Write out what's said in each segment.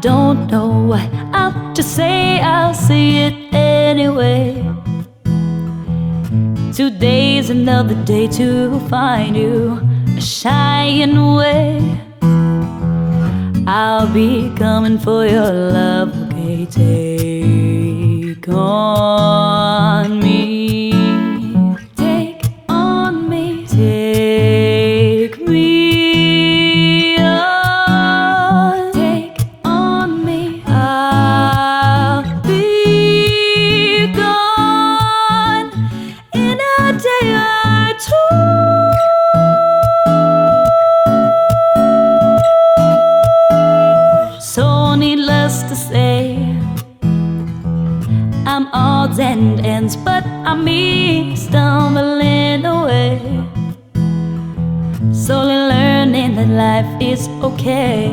don't know why. I'll just say I'll say it anyway. Today's another day to find you a shining way. I'll be coming for your love, okay? Take on me. So needless to say, I'm odds and ends, but I'm stumbling away. Slowly learning that life is okay.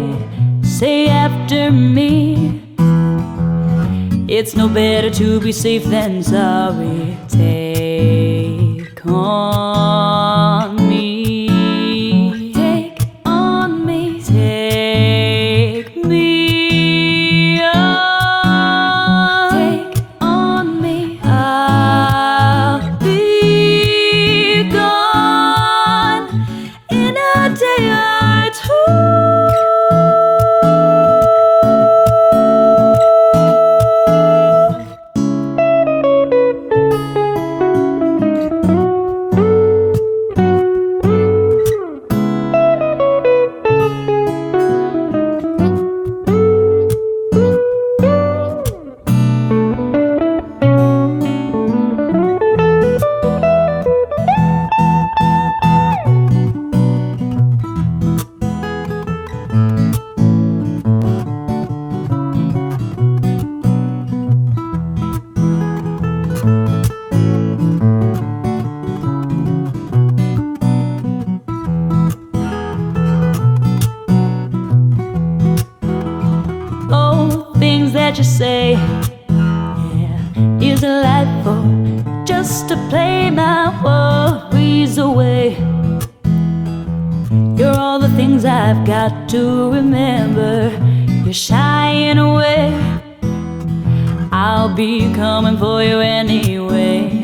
Say after me. It's no better to be safe than sorry. Take on me. Take on me. Take me on. Take on me. I'll be gone in a day you say, yeah, is life for just to play my worries away. You're all the things I've got to remember. You're shying away. I'll be coming for you anyway.